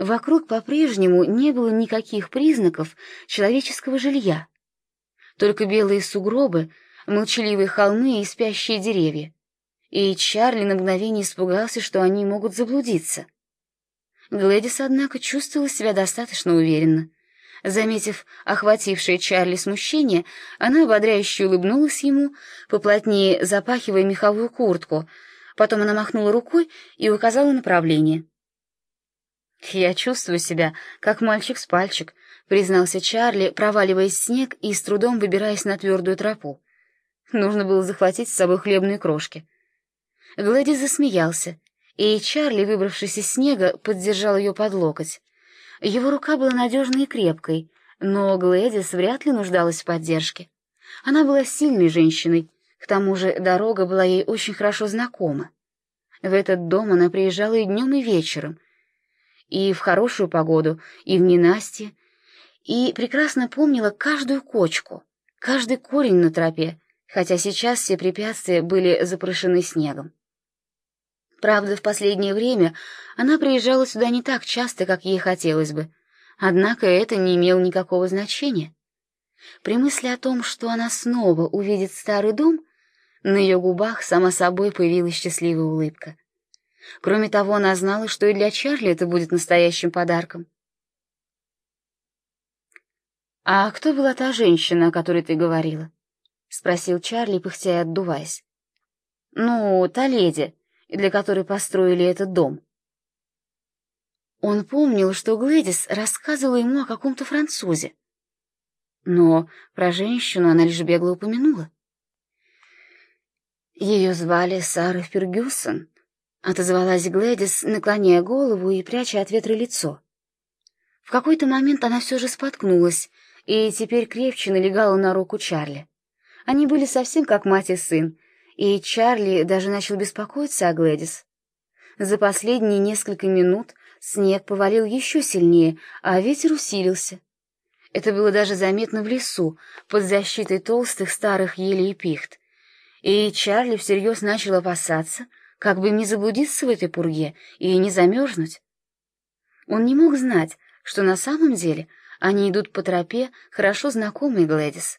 вокруг по-прежнему не было никаких признаков человеческого жилья. Только белые сугробы, молчаливые холмы и спящие деревья. И Чарли на мгновение испугался, что они могут заблудиться. Глэдис, однако, чувствовала себя достаточно уверенно. Заметив охватившее Чарли смущение, она ободряюще улыбнулась ему, поплотнее запахивая меховую куртку. Потом она махнула рукой и указала направление. «Я чувствую себя, как мальчик с пальчик», — признался Чарли, проваливаясь в снег и с трудом выбираясь на твердую тропу. Нужно было захватить с собой хлебные крошки. Гладис засмеялся, и Чарли, выбравшись из снега, поддержал ее под локоть. Его рука была надежной и крепкой, но Глэдис вряд ли нуждалась в поддержке. Она была сильной женщиной, к тому же дорога была ей очень хорошо знакома. В этот дом она приезжала и днем, и вечером, и в хорошую погоду, и в ненастье, и прекрасно помнила каждую кочку, каждый корень на тропе, хотя сейчас все препятствия были запрошены снегом. Правда, в последнее время она приезжала сюда не так часто, как ей хотелось бы, однако это не имело никакого значения. При мысли о том, что она снова увидит старый дом, на ее губах сама собой появилась счастливая улыбка. Кроме того, она знала, что и для Чарли это будет настоящим подарком. «А кто была та женщина, о которой ты говорила?» — спросил Чарли, пыхтя и отдуваясь. «Ну, та леди, для которой построили этот дом. Он помнил, что Глэдис рассказывала ему о каком-то французе. Но про женщину она лишь бегло упомянула. Ее звали Сара Фергюсон, отозвалась Глэдис, наклоняя голову и пряча от ветра лицо. В какой-то момент она все же споткнулась и теперь крепче налегала на руку Чарли. Они были совсем как мать и сын, и Чарли даже начал беспокоиться о Глэдис. За последние несколько минут снег повалил еще сильнее, а ветер усилился. Это было даже заметно в лесу, под защитой толстых старых елей и пихт. И Чарли всерьез начал опасаться, как бы не заблудиться в этой пурге и не замерзнуть. Он не мог знать, что на самом деле они идут по тропе, хорошо знакомой Глэдис.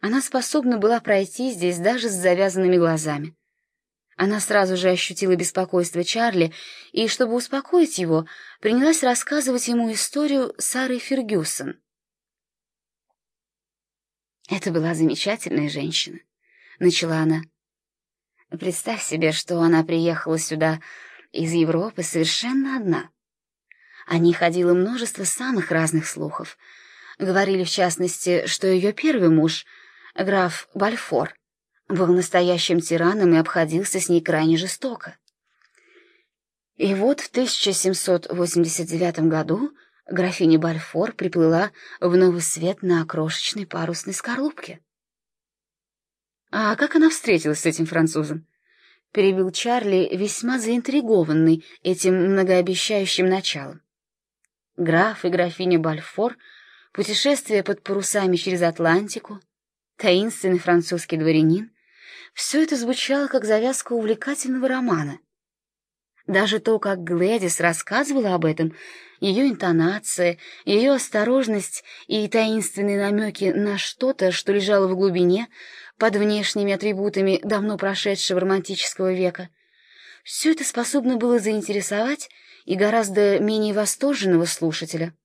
Она способна была пройти здесь даже с завязанными глазами. Она сразу же ощутила беспокойство Чарли и, чтобы успокоить его, принялась рассказывать ему историю Сары Фергюсон. «Это была замечательная женщина», — начала она. «Представь себе, что она приехала сюда из Европы совершенно одна. О ней ходило множество самых разных слухов. Говорили, в частности, что ее первый муж — граф Бальфор, был настоящим тираном и обходился с ней крайне жестоко. И вот в 1789 году графиня Бальфор приплыла в Новый Свет на крошечной парусной скорлупке. «А как она встретилась с этим французом?» — перебил Чарли, весьма заинтригованный этим многообещающим началом. Граф и графиня Бальфор, путешествие под парусами через Атлантику — таинственный французский дворянин, все это звучало как завязка увлекательного романа. Даже то, как Глэдис рассказывала об этом, ее интонация, ее осторожность и таинственные намеки на что-то, что лежало в глубине, под внешними атрибутами давно прошедшего романтического века, все это способно было заинтересовать и гораздо менее восторженного слушателя —